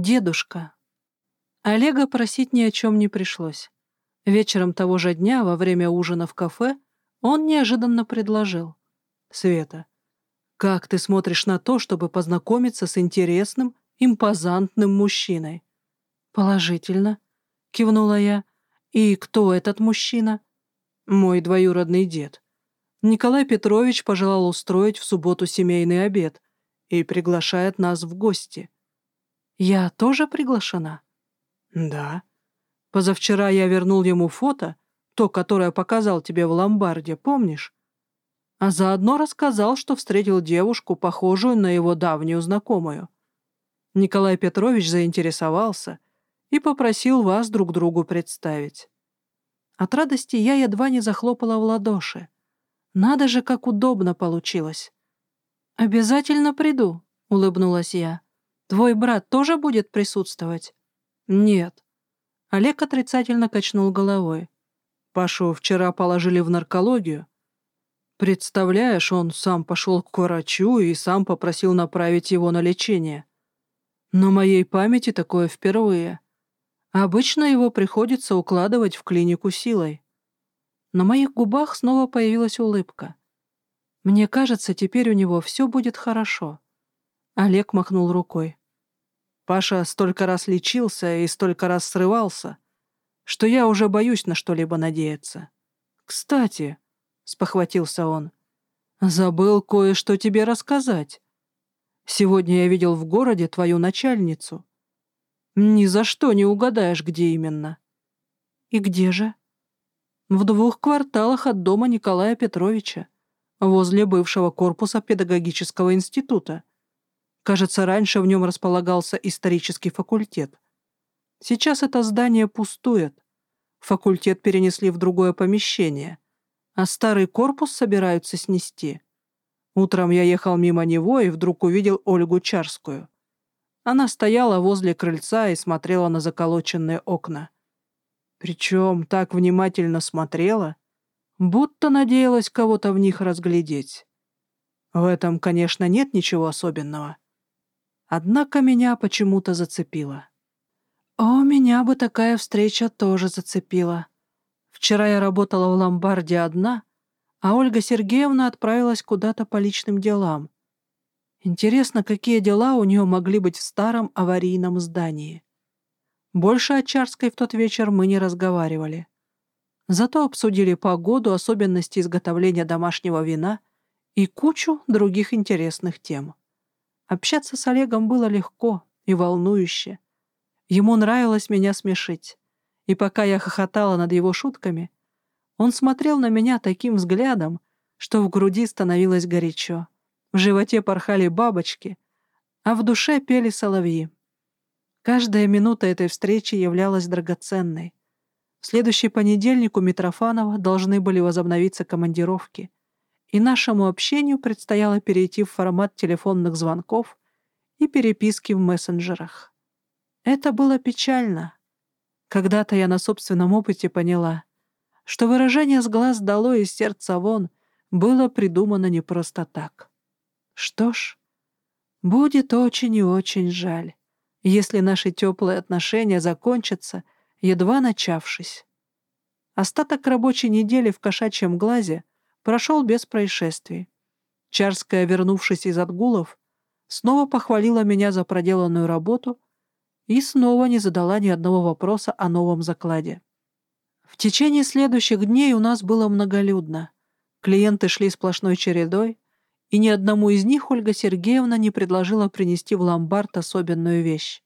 Дедушка. Олега просить ни о чем не пришлось. Вечером того же дня, во время ужина в кафе, он неожиданно предложил. «Света, как ты смотришь на то, чтобы познакомиться с интересным, импозантным мужчиной?» «Положительно», — кивнула я. «И кто этот мужчина?» «Мой двоюродный дед. Николай Петрович пожелал устроить в субботу семейный обед и приглашает нас в гости». «Я тоже приглашена?» «Да. Позавчера я вернул ему фото, то, которое показал тебе в ломбарде, помнишь? А заодно рассказал, что встретил девушку, похожую на его давнюю знакомую. Николай Петрович заинтересовался и попросил вас друг другу представить. От радости я едва не захлопала в ладоши. Надо же, как удобно получилось. «Обязательно приду», — улыбнулась я. «Твой брат тоже будет присутствовать?» «Нет». Олег отрицательно качнул головой. «Пашу вчера положили в наркологию. Представляешь, он сам пошел к врачу и сам попросил направить его на лечение. На моей памяти такое впервые. Обычно его приходится укладывать в клинику силой. На моих губах снова появилась улыбка. Мне кажется, теперь у него все будет хорошо. Олег махнул рукой. Паша столько раз лечился и столько раз срывался, что я уже боюсь на что-либо надеяться. Кстати, — спохватился он, — забыл кое-что тебе рассказать. Сегодня я видел в городе твою начальницу. Ни за что не угадаешь, где именно. И где же? В двух кварталах от дома Николая Петровича, возле бывшего корпуса педагогического института. Кажется, раньше в нем располагался исторический факультет. Сейчас это здание пустует. Факультет перенесли в другое помещение, а старый корпус собираются снести. Утром я ехал мимо него и вдруг увидел Ольгу Чарскую. Она стояла возле крыльца и смотрела на заколоченные окна. Причем так внимательно смотрела, будто надеялась кого-то в них разглядеть. В этом, конечно, нет ничего особенного. Однако меня почему-то зацепило. О, меня бы такая встреча тоже зацепила. Вчера я работала в ломбарде одна, а Ольга Сергеевна отправилась куда-то по личным делам. Интересно, какие дела у нее могли быть в старом аварийном здании. Больше о Чарской в тот вечер мы не разговаривали. Зато обсудили погоду, особенности изготовления домашнего вина и кучу других интересных тем. Общаться с Олегом было легко и волнующе. Ему нравилось меня смешить. И пока я хохотала над его шутками, он смотрел на меня таким взглядом, что в груди становилось горячо. В животе порхали бабочки, а в душе пели соловьи. Каждая минута этой встречи являлась драгоценной. В следующий понедельник у Митрофанова должны были возобновиться командировки, и нашему общению предстояло перейти в формат телефонных звонков и переписки в мессенджерах. Это было печально. Когда-то я на собственном опыте поняла — что выражение «с глаз дало и сердца вон» было придумано не просто так. Что ж, будет очень и очень жаль, если наши теплые отношения закончатся, едва начавшись. Остаток рабочей недели в кошачьем глазе прошел без происшествий. Чарская, вернувшись из отгулов, снова похвалила меня за проделанную работу и снова не задала ни одного вопроса о новом закладе. В течение следующих дней у нас было многолюдно. Клиенты шли сплошной чередой, и ни одному из них Ольга Сергеевна не предложила принести в ломбард особенную вещь.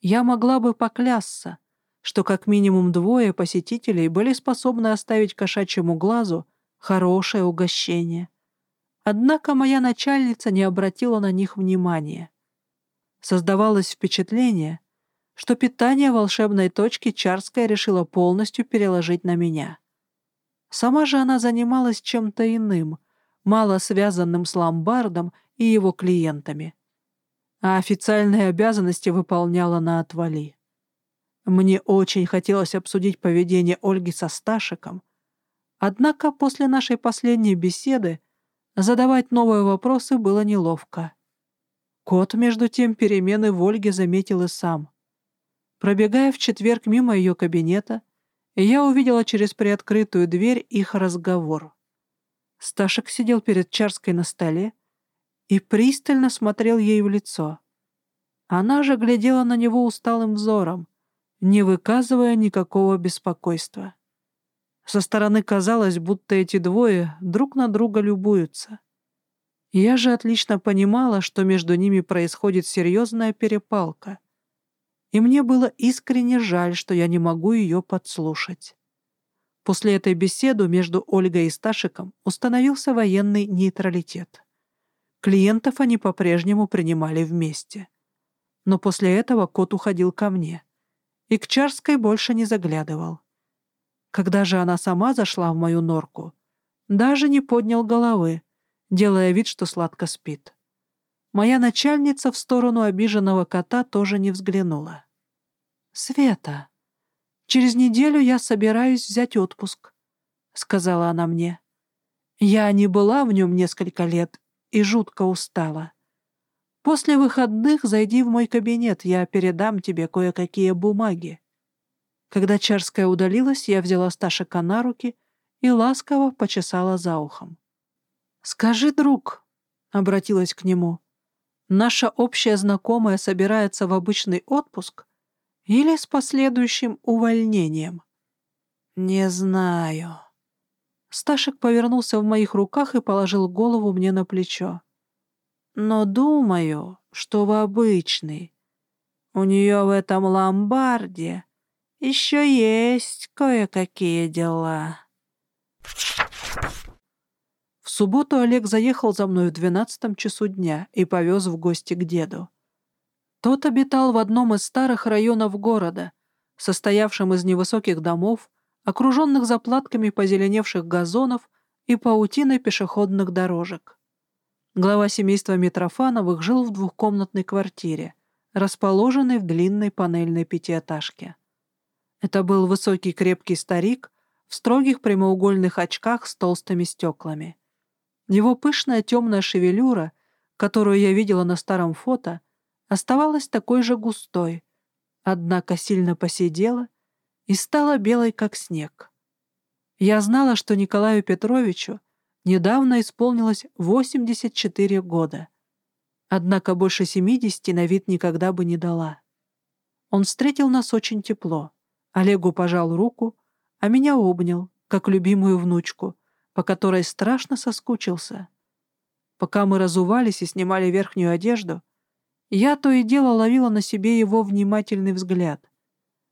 Я могла бы поклясться, что как минимум двое посетителей были способны оставить кошачьему глазу хорошее угощение. Однако моя начальница не обратила на них внимания. Создавалось впечатление, что питание волшебной точки Чарская решила полностью переложить на меня. Сама же она занималась чем-то иным, мало связанным с ломбардом и его клиентами. А официальные обязанности выполняла на отвали. Мне очень хотелось обсудить поведение Ольги со Сташиком, однако после нашей последней беседы задавать новые вопросы было неловко. Кот, между тем, перемены в Ольге заметил и сам. Пробегая в четверг мимо ее кабинета, я увидела через приоткрытую дверь их разговор. Сташек сидел перед Чарской на столе и пристально смотрел ей в лицо. Она же глядела на него усталым взором, не выказывая никакого беспокойства. Со стороны казалось, будто эти двое друг на друга любуются. Я же отлично понимала, что между ними происходит серьезная перепалка. И мне было искренне жаль, что я не могу ее подслушать. После этой беседы между Ольгой и Сташиком установился военный нейтралитет. Клиентов они по-прежнему принимали вместе. Но после этого кот уходил ко мне. И к Чарской больше не заглядывал. Когда же она сама зашла в мою норку, даже не поднял головы, делая вид, что сладко спит. Моя начальница в сторону обиженного кота тоже не взглянула. «Света, через неделю я собираюсь взять отпуск», — сказала она мне. «Я не была в нем несколько лет и жутко устала. После выходных зайди в мой кабинет, я передам тебе кое-какие бумаги». Когда Чарская удалилась, я взяла Сташика на руки и ласково почесала за ухом. «Скажи, друг», — обратилась к нему, — «наша общая знакомая собирается в обычный отпуск или с последующим увольнением?» «Не знаю». Сташек повернулся в моих руках и положил голову мне на плечо. «Но думаю, что в обычный. У нее в этом ломбарде еще есть кое-какие дела. В субботу Олег заехал за мной в двенадцатом часу дня и повез в гости к деду. Тот обитал в одном из старых районов города, состоявшем из невысоких домов, окруженных заплатками позеленевших газонов и паутиной пешеходных дорожек. Глава семейства Митрофановых жил в двухкомнатной квартире, расположенной в длинной панельной пятиэтажке. Это был высокий крепкий старик в строгих прямоугольных очках с толстыми стеклами. Его пышная темная шевелюра, которую я видела на старом фото, оставалась такой же густой, однако сильно посидела и стала белой, как снег. Я знала, что Николаю Петровичу недавно исполнилось 84 года, однако больше 70 на вид никогда бы не дала. Он встретил нас очень тепло. Олегу пожал руку, а меня обнял, как любимую внучку, по которой страшно соскучился. Пока мы разувались и снимали верхнюю одежду, я то и дело ловила на себе его внимательный взгляд.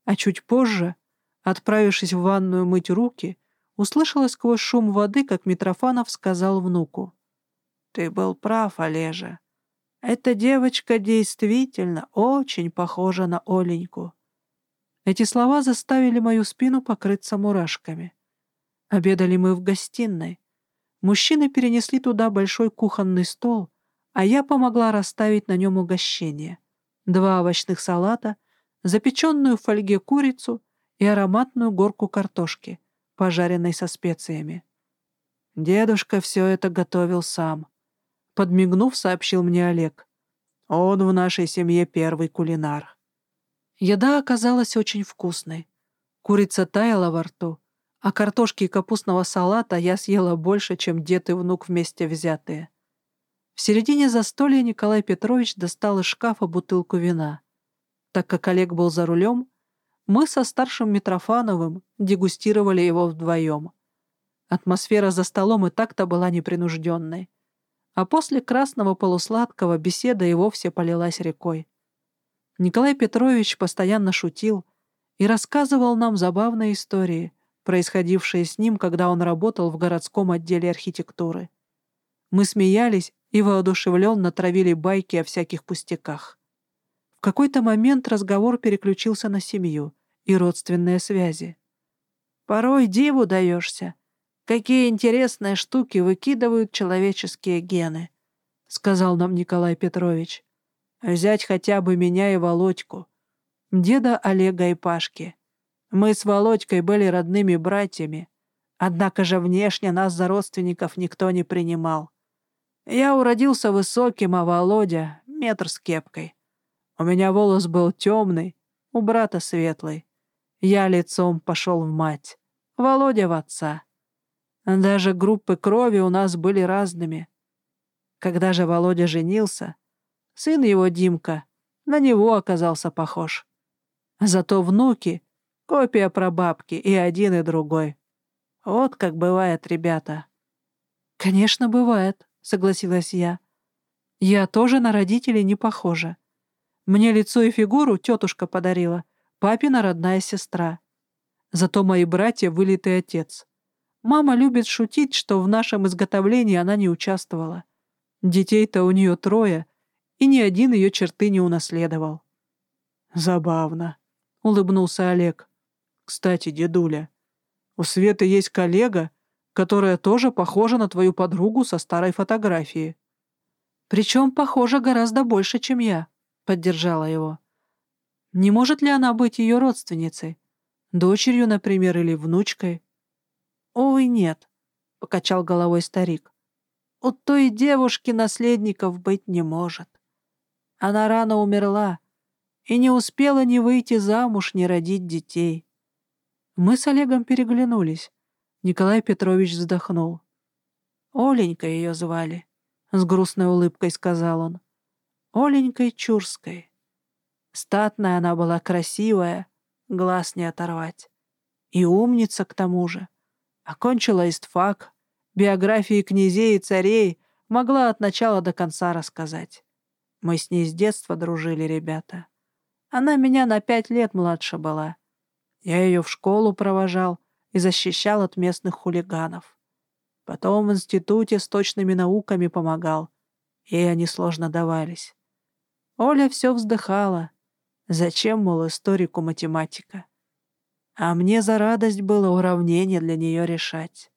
А чуть позже, отправившись в ванную мыть руки, услышала сквозь шум воды, как Митрофанов сказал внуку. «Ты был прав, Олежа. Эта девочка действительно очень похожа на Оленьку. Эти слова заставили мою спину покрыться мурашками. Обедали мы в гостиной. Мужчины перенесли туда большой кухонный стол, а я помогла расставить на нем угощение. Два овощных салата, запеченную в фольге курицу и ароматную горку картошки, пожаренной со специями. Дедушка все это готовил сам. Подмигнув, сообщил мне Олег. Он в нашей семье первый кулинар. Еда оказалась очень вкусной. Курица таяла во рту, а картошки и капустного салата я съела больше, чем дед и внук вместе взятые. В середине застолья Николай Петрович достал из шкафа бутылку вина. Так как Олег был за рулем, мы со старшим Митрофановым дегустировали его вдвоем. Атмосфера за столом и так-то была непринужденной. А после красного полусладкого беседа и вовсе полилась рекой. Николай Петрович постоянно шутил и рассказывал нам забавные истории, происходившие с ним, когда он работал в городском отделе архитектуры. Мы смеялись и воодушевленно травили байки о всяких пустяках. В какой-то момент разговор переключился на семью и родственные связи. «Порой диву даешься. Какие интересные штуки выкидывают человеческие гены», — сказал нам Николай Петрович. Взять хотя бы меня и Володьку, деда Олега и Пашки. Мы с Володькой были родными братьями, однако же внешне нас за родственников никто не принимал. Я уродился высоким, а Володя — метр с кепкой. У меня волос был темный, у брата светлый. Я лицом пошел в мать, Володя в отца. Даже группы крови у нас были разными. Когда же Володя женился, сын его, Димка, на него оказался похож. Зато внуки — копия прабабки и один, и другой. Вот как бывает, ребята. «Конечно, бывает», — согласилась я. «Я тоже на родителей не похожа. Мне лицо и фигуру тетушка подарила, папина родная сестра. Зато мои братья — вылитый отец. Мама любит шутить, что в нашем изготовлении она не участвовала. Детей-то у нее трое, и ни один ее черты не унаследовал. «Забавно», — улыбнулся Олег. «Кстати, дедуля, у Светы есть коллега, которая тоже похожа на твою подругу со старой фотографии». «Причем похожа гораздо больше, чем я», — поддержала его. «Не может ли она быть ее родственницей? Дочерью, например, или внучкой?» «Ой, нет», — покачал головой старик. «У той девушки наследников быть не может. Она рано умерла и не успела ни выйти замуж, ни родить детей. Мы с Олегом переглянулись. Николай Петрович вздохнул. «Оленька ее звали», — с грустной улыбкой сказал он. «Оленькой Чурской. Статная она была красивая, глаз не оторвать. И умница к тому же. Окончила истфак, биографии князей и царей могла от начала до конца рассказать. Мы с ней с детства дружили, ребята. Она меня на пять лет младше была. Я ее в школу провожал и защищал от местных хулиганов. Потом в институте с точными науками помогал. Ей они сложно давались. Оля все вздыхала. Зачем, мол, историку математика? А мне за радость было уравнение для нее решать.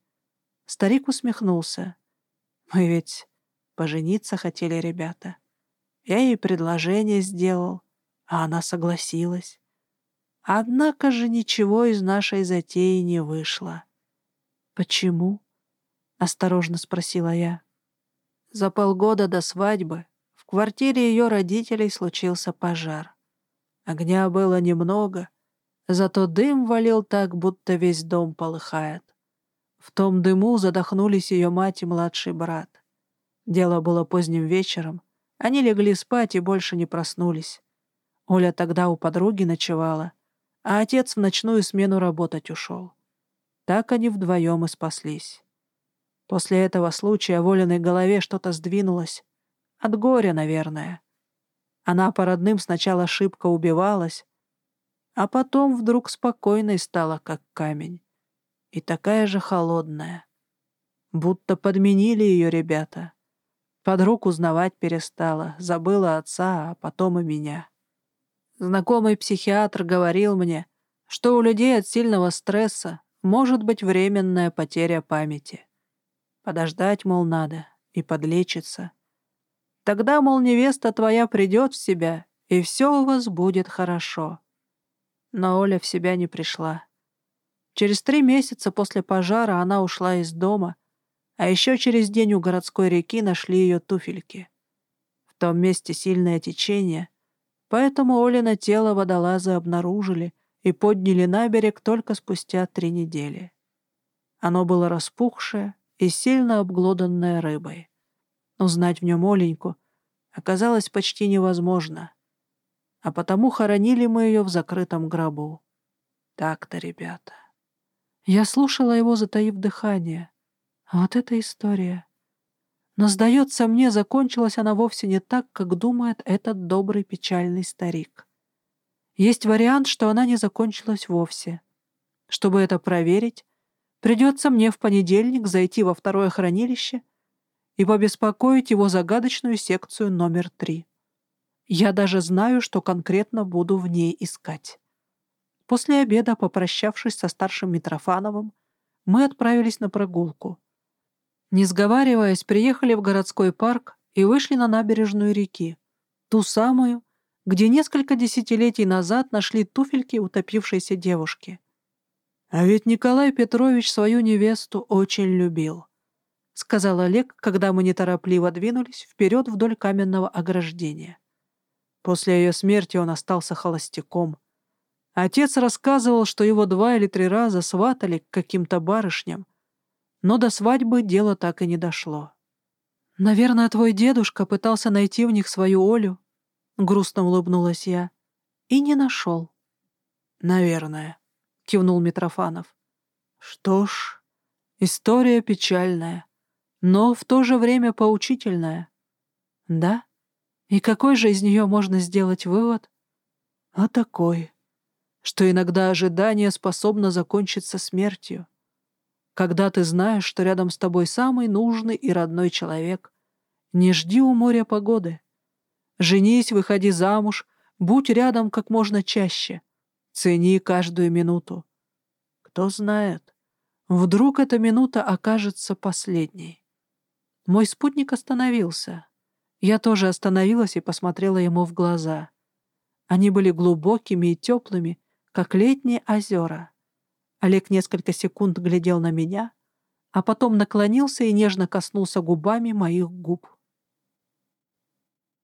Старик усмехнулся. Мы ведь пожениться хотели, ребята. Я ей предложение сделал, а она согласилась. Однако же ничего из нашей затеи не вышло. «Почему?» — осторожно спросила я. За полгода до свадьбы в квартире ее родителей случился пожар. Огня было немного, зато дым валил так, будто весь дом полыхает. В том дыму задохнулись ее мать и младший брат. Дело было поздним вечером. Они легли спать и больше не проснулись. Оля тогда у подруги ночевала, а отец в ночную смену работать ушел. Так они вдвоем и спаслись. После этого случая в Олиной голове что-то сдвинулось. От горя, наверное. Она по родным сначала шибко убивалась, а потом вдруг спокойной стала, как камень. И такая же холодная. Будто подменили ее ребята. Подруг узнавать перестала, забыла отца, а потом и меня. Знакомый психиатр говорил мне, что у людей от сильного стресса может быть временная потеря памяти. Подождать, мол, надо и подлечиться. Тогда, мол, невеста твоя придет в себя, и все у вас будет хорошо. Но Оля в себя не пришла. Через три месяца после пожара она ушла из дома, а еще через день у городской реки нашли ее туфельки. В том месте сильное течение — Поэтому Олина тело водолазы обнаружили и подняли на берег только спустя три недели. Оно было распухшее и сильно обглоданное рыбой. Узнать в нем Оленьку оказалось почти невозможно, а потому хоронили мы ее в закрытом гробу. Так-то, ребята. Я слушала его, затаив дыхание. Вот эта история. Но, сдается мне, закончилась она вовсе не так, как думает этот добрый печальный старик. Есть вариант, что она не закончилась вовсе. Чтобы это проверить, придется мне в понедельник зайти во второе хранилище и побеспокоить его загадочную секцию номер три. Я даже знаю, что конкретно буду в ней искать. После обеда, попрощавшись со старшим Митрофановым, мы отправились на прогулку — не сговариваясь, приехали в городской парк и вышли на набережную реки, ту самую, где несколько десятилетий назад нашли туфельки утопившейся девушки. А ведь Николай Петрович свою невесту очень любил. сказал Олег, когда мы неторопливо двинулись вперед вдоль каменного ограждения. После ее смерти он остался холостяком. Отец рассказывал, что его два или три раза сватали к каким-то барышням, но до свадьбы дело так и не дошло. «Наверное, твой дедушка пытался найти в них свою Олю», — грустно улыбнулась я, — «и не нашел». «Наверное», — кивнул Митрофанов. «Что ж, история печальная, но в то же время поучительная». «Да? И какой же из нее можно сделать вывод?» «А такой, что иногда ожидание способно закончиться смертью. Когда ты знаешь, что рядом с тобой самый нужный и родной человек, не жди у моря погоды. Женись, выходи замуж, будь рядом как можно чаще. Цени каждую минуту. Кто знает, вдруг эта минута окажется последней. Мой спутник остановился. Я тоже остановилась и посмотрела ему в глаза. Они были глубокими и теплыми, как летние озера. Олег несколько секунд глядел на меня, а потом наклонился и нежно коснулся губами моих губ.